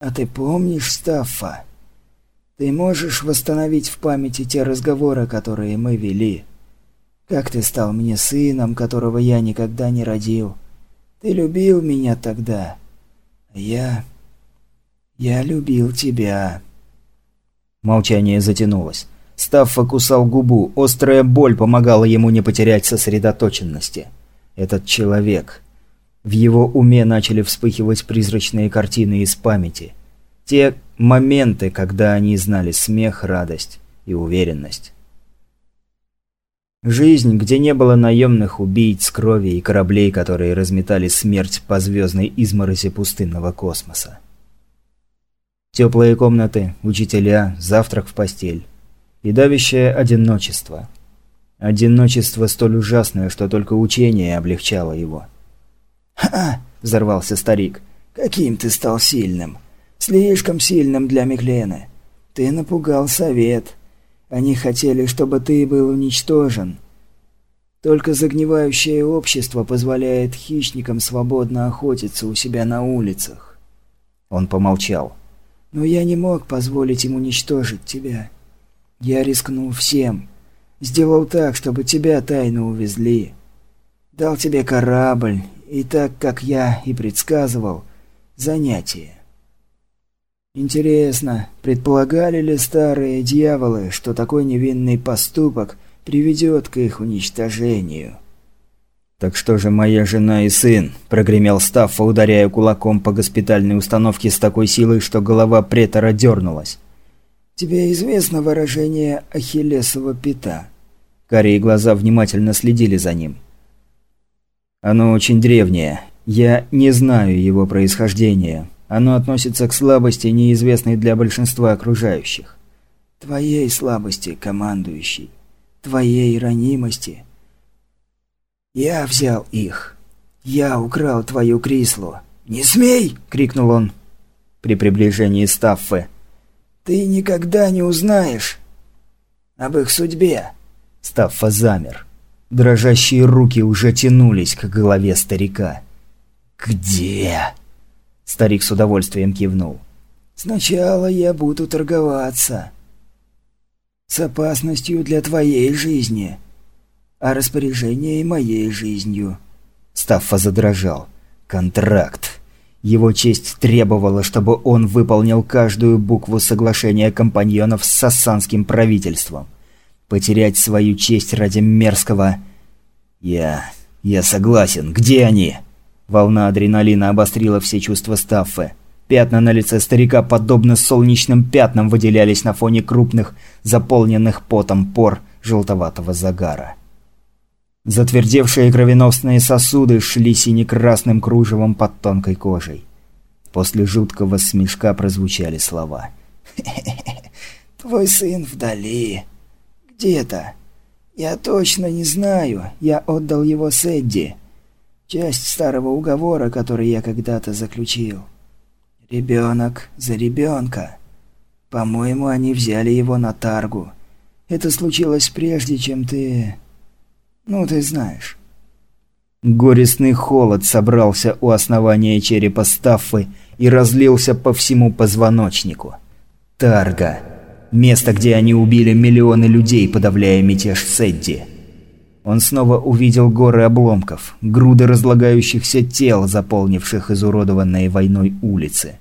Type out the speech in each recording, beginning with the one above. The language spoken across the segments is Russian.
«А ты помнишь Стаффа? Ты можешь восстановить в памяти те разговоры, которые мы вели? Как ты стал мне сыном, которого я никогда не родил? Ты любил меня тогда. Я... я любил тебя». Молчание затянулось. Стаффа кусал губу, острая боль помогала ему не потерять сосредоточенности. Этот человек... В его уме начали вспыхивать призрачные картины из памяти. Те моменты, когда они знали смех, радость и уверенность. Жизнь, где не было наемных убийц, крови и кораблей, которые разметали смерть по звездной измороси пустынного космоса. Теплые комнаты, учителя, завтрак в постель. И давящее одиночество. Одиночество столь ужасное, что только учение облегчало его. «Ха!» – взорвался старик. «Каким ты стал сильным! Слишком сильным для Миклены! Ты напугал совет! Они хотели, чтобы ты был уничтожен!» Только загнивающее общество позволяет хищникам свободно охотиться у себя на улицах. Он помолчал. Но я не мог позволить им уничтожить тебя. Я рискнул всем. Сделал так, чтобы тебя тайно увезли. Дал тебе корабль, и так, как я и предсказывал, занятие. Интересно, предполагали ли старые дьяволы, что такой невинный поступок приведет к их уничтожению? «Так что же моя жена и сын?» – прогремел Стаффа, ударяя кулаком по госпитальной установке с такой силой, что голова претора дернулась. «Тебе известно выражение «Ахиллесова пята»?» Карие глаза внимательно следили за ним. «Оно очень древнее. Я не знаю его происхождения. Оно относится к слабости, неизвестной для большинства окружающих». «Твоей слабости, командующий. Твоей ранимости». «Я взял их. Я украл твою Крислу. Не смей!» — крикнул он при приближении Стаффы. «Ты никогда не узнаешь об их судьбе!» Стаффа замер. Дрожащие руки уже тянулись к голове старика. «Где?» Старик с удовольствием кивнул. «Сначала я буду торговаться. С опасностью для твоей жизни а распоряжение моей жизнью». Стаффа задрожал. «Контракт». Его честь требовала, чтобы он выполнил каждую букву соглашения компаньонов с сассанским правительством. Потерять свою честь ради мерзкого... «Я... я согласен. Где они?» Волна адреналина обострила все чувства Стаффы. Пятна на лице старика, подобно солнечным пятнам, выделялись на фоне крупных, заполненных потом пор желтоватого загара. Затвердевшие кровеносные сосуды шли сине-красным кружевом под тонкой кожей. После жуткого смешка прозвучали слова. твой сын вдали. Где-то. Я точно не знаю. Я отдал его Сэдди. Часть старого уговора, который я когда-то заключил. Ребенок за ребенка. По-моему, они взяли его на таргу. Это случилось прежде, чем ты... Ну, ты знаешь. Горестный холод собрался у основания черепа Стаффы и разлился по всему позвоночнику. Тарга. Место, где они убили миллионы людей, подавляя мятеж Сэдди. Он снова увидел горы обломков, груды разлагающихся тел, заполнивших изуродованные войной улицы.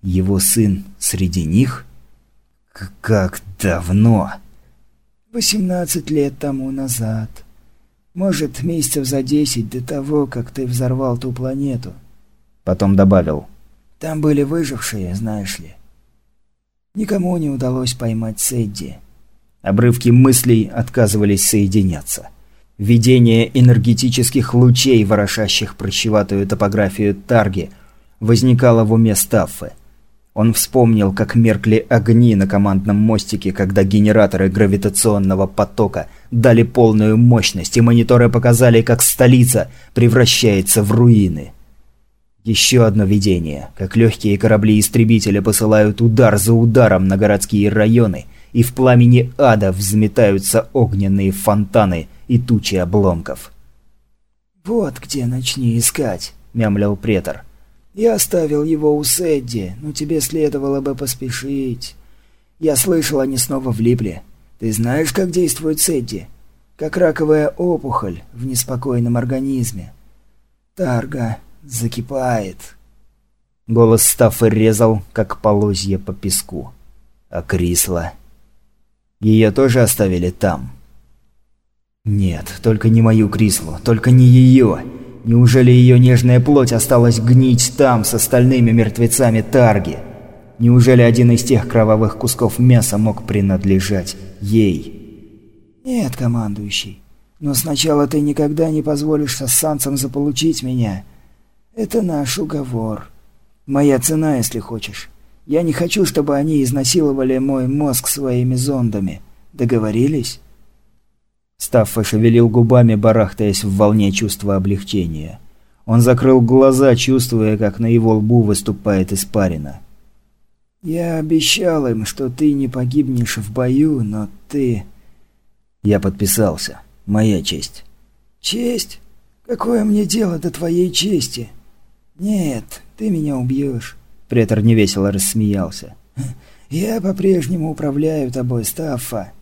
Его сын среди них? Как давно? «Восемнадцать лет тому назад», может, месяцев за десять до того, как ты взорвал ту планету. Потом добавил. Там были выжившие, знаешь ли. Никому не удалось поймать Сэдди. Обрывки мыслей отказывались соединяться. Видение энергетических лучей, ворошащих прощеватую топографию Тарги, возникало в уме Стаффы. Он вспомнил, как меркли огни на командном мостике, когда генераторы гравитационного потока дали полную мощность, и мониторы показали, как столица превращается в руины. Еще одно видение, как легкие корабли-истребители посылают удар за ударом на городские районы, и в пламени ада взметаются огненные фонтаны и тучи обломков. «Вот где начни искать», — мямлил претор. Я оставил его у Сэдди, но тебе следовало бы поспешить. Я слышал, они снова влипли. Ты знаешь, как действует Сэдди? Как раковая опухоль в неспокойном организме. Тарга закипает. Голос Стаффа резал, как полозья по песку. А Крисла? Ее тоже оставили там? Нет, только не мою Крислу, только не ее. Неужели ее нежная плоть осталась гнить там с остальными мертвецами Тарги? Неужели один из тех кровавых кусков мяса мог принадлежать ей? Нет, командующий. Но сначала ты никогда не позволишь сассанцам заполучить меня. Это наш уговор. Моя цена, если хочешь. Я не хочу, чтобы они изнасиловали мой мозг своими зондами. Договорились? Стаффа шевелил губами, барахтаясь в волне чувства облегчения. Он закрыл глаза, чувствуя, как на его лбу выступает испарина. «Я обещал им, что ты не погибнешь в бою, но ты...» Я подписался. Моя честь. «Честь? Какое мне дело до твоей чести? Нет, ты меня убьешь». Претор невесело рассмеялся. «Я по-прежнему управляю тобой, Стаффа».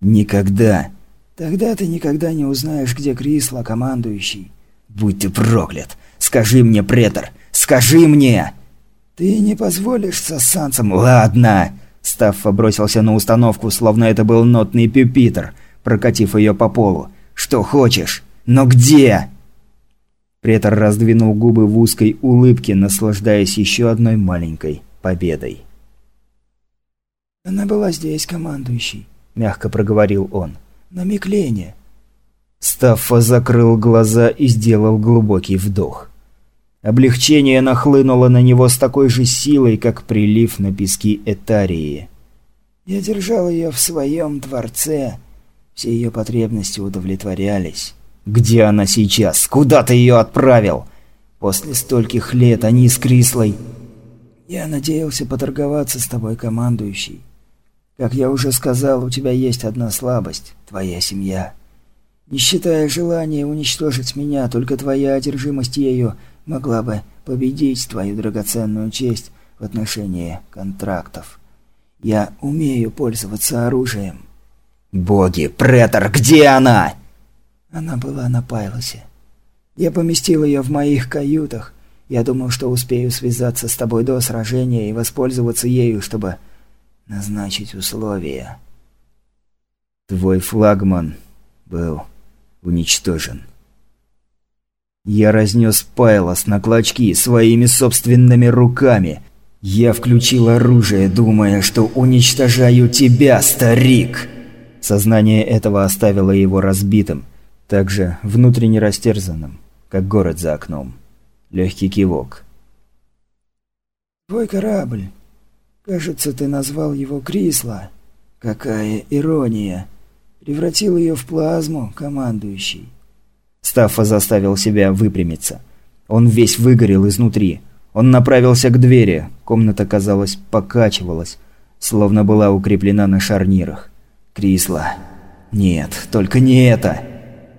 «Никогда». «Тогда ты никогда не узнаешь, где Крисла, командующий». «Будь ты проклят! Скажи мне, Претор! Скажи мне!» «Ты не позволишь сассанцам...» «Ладно!» Стаффа бросился на установку, словно это был нотный пюпитр, прокатив ее по полу. «Что хочешь? Но где?» Претор раздвинул губы в узкой улыбке, наслаждаясь еще одной маленькой победой. «Она была здесь, командующий», — мягко проговорил он. «На Миклене». Стаффа закрыл глаза и сделал глубокий вдох. Облегчение нахлынуло на него с такой же силой, как прилив на пески Этарии. «Я держал ее в своем дворце. Все ее потребности удовлетворялись». «Где она сейчас? Куда ты ее отправил?» «После стольких лет они с Крислой...» «Я надеялся поторговаться с тобой, командующий. Как я уже сказал, у тебя есть одна слабость — твоя семья. Не считая желания уничтожить меня, только твоя одержимость ею могла бы победить твою драгоценную честь в отношении контрактов. Я умею пользоваться оружием». «Боги, претор, где она?» Она была на Пайлосе. Я поместил ее в моих каютах. Я думал, что успею связаться с тобой до сражения и воспользоваться ею, чтобы назначить условия. Твой флагман был уничтожен. Я разнес Пайлос на клочки своими собственными руками. Я включил оружие, думая, что уничтожаю тебя, старик. Сознание этого оставило его разбитым также внутренне растерзанным, как город за окном. Легкий кивок. «Твой корабль. Кажется, ты назвал его Крисла. Какая ирония. Превратил ее в плазму, командующий». Стаффа заставил себя выпрямиться. Он весь выгорел изнутри. Он направился к двери. Комната, казалось, покачивалась, словно была укреплена на шарнирах. Крисла. Нет, только не это.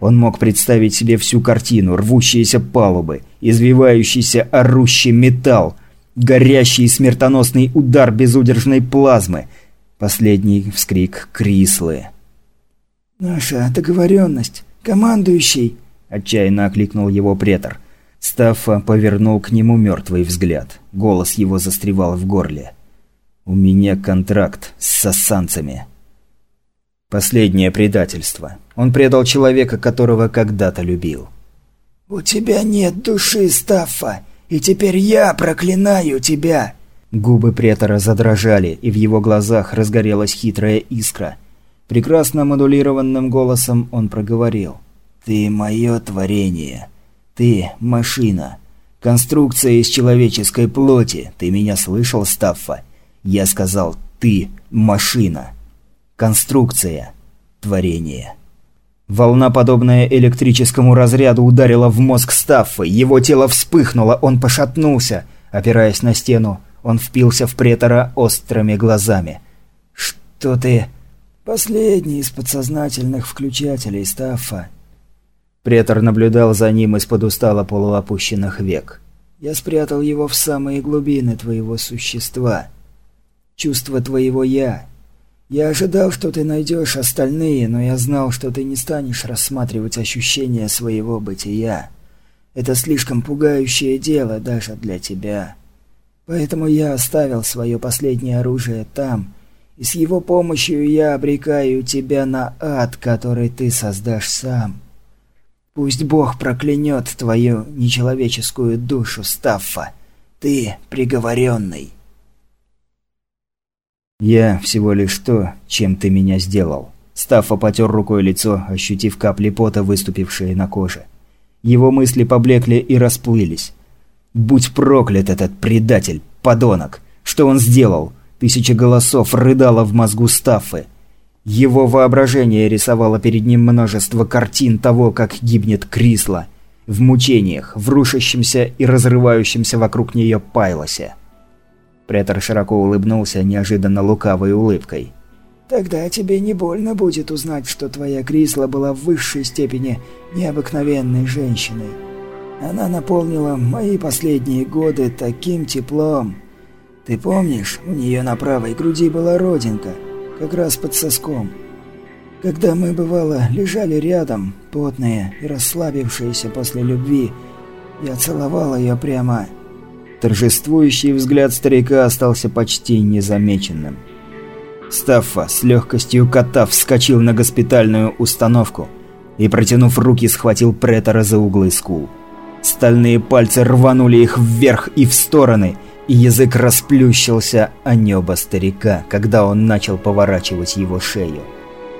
Он мог представить себе всю картину, рвущиеся палубы, извивающийся орущий металл, горящий смертоносный удар безудержной плазмы, последний вскрик Крислы. «Наша договоренность, командующий!» – отчаянно окликнул его претор. Стаффа повернул к нему мертвый взгляд. Голос его застревал в горле. «У меня контракт с сассанцами». Последнее предательство. Он предал человека, которого когда-то любил. «У тебя нет души, Стаффа, и теперь я проклинаю тебя!» Губы претора задрожали, и в его глазах разгорелась хитрая искра. Прекрасно модулированным голосом он проговорил. «Ты мое творение. Ты – машина. Конструкция из человеческой плоти. Ты меня слышал, Стаффа? Я сказал «ты – машина». Конструкция. Творение. Волна, подобная электрическому разряду, ударила в мозг Стаффа. Его тело вспыхнуло, он пошатнулся. Опираясь на стену, он впился в претора острыми глазами. «Что ты...» «Последний из подсознательных включателей Стаффа». Претор наблюдал за ним из-под устало полуопущенных век. Я спрятал его в самые глубины твоего существа. Чувство твоего «я». Я ожидал, что ты найдешь остальные, но я знал, что ты не станешь рассматривать ощущения своего бытия. Это слишком пугающее дело даже для тебя. Поэтому я оставил свое последнее оружие там, и с его помощью я обрекаю тебя на ад, который ты создашь сам. Пусть Бог проклянет твою нечеловеческую душу, Стаффа. Ты приговоренный. «Я всего лишь то, чем ты меня сделал». Стаффа потер рукой лицо, ощутив капли пота, выступившие на коже. Его мысли поблекли и расплылись. «Будь проклят этот предатель, подонок! Что он сделал?» Тысяча голосов рыдала в мозгу Стаффы. Его воображение рисовало перед ним множество картин того, как гибнет Крисла. В мучениях, в рушащемся и разрывающемся вокруг нее Пайлосе. Претор широко улыбнулся неожиданно лукавой улыбкой. «Тогда тебе не больно будет узнать, что твоя Крисла была в высшей степени необыкновенной женщиной. Она наполнила мои последние годы таким теплом. Ты помнишь, у нее на правой груди была родинка – как раз под соском. Когда мы, бывало, лежали рядом, потные и расслабившиеся после любви, я целовал ее прямо... Торжествующий взгляд старика остался почти незамеченным. Стаффа с легкостью кота вскочил на госпитальную установку и, протянув руки, схватил претора за углы скул. Стальные пальцы рванули их вверх и в стороны – и язык расплющился о небо старика, когда он начал поворачивать его шею.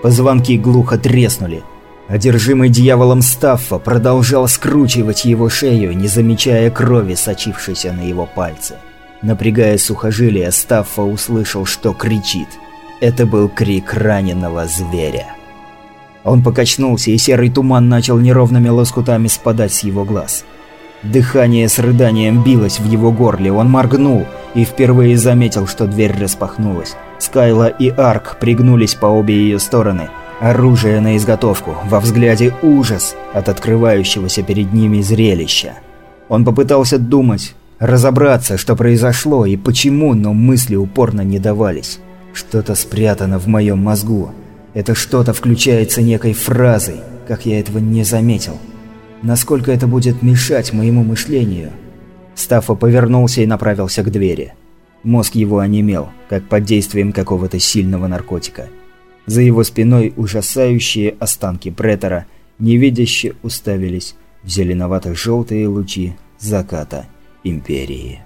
Позвонки глухо треснули. Одержимый дьяволом Стаффа продолжал скручивать его шею, не замечая крови, сочившейся на его пальцы. Напрягая сухожилия, Стаффа услышал, что кричит. Это был крик раненого зверя. Он покачнулся, и серый туман начал неровными лоскутами спадать с его глаз. Дыхание с рыданием билось в его горле, он моргнул и впервые заметил, что дверь распахнулась. Скайла и Арк пригнулись по обе ее стороны. Оружие на изготовку, во взгляде ужас от открывающегося перед ними зрелища. Он попытался думать, разобраться, что произошло и почему, но мысли упорно не давались. Что-то спрятано в моем мозгу. Это что-то включается некой фразой, как я этого не заметил. Насколько это будет мешать моему мышлению? Стаффа повернулся и направился к двери. Мозг его онемел, как под действием какого-то сильного наркотика. За его спиной ужасающие останки претора невидяще уставились в зеленовато-желтые лучи заката Империи.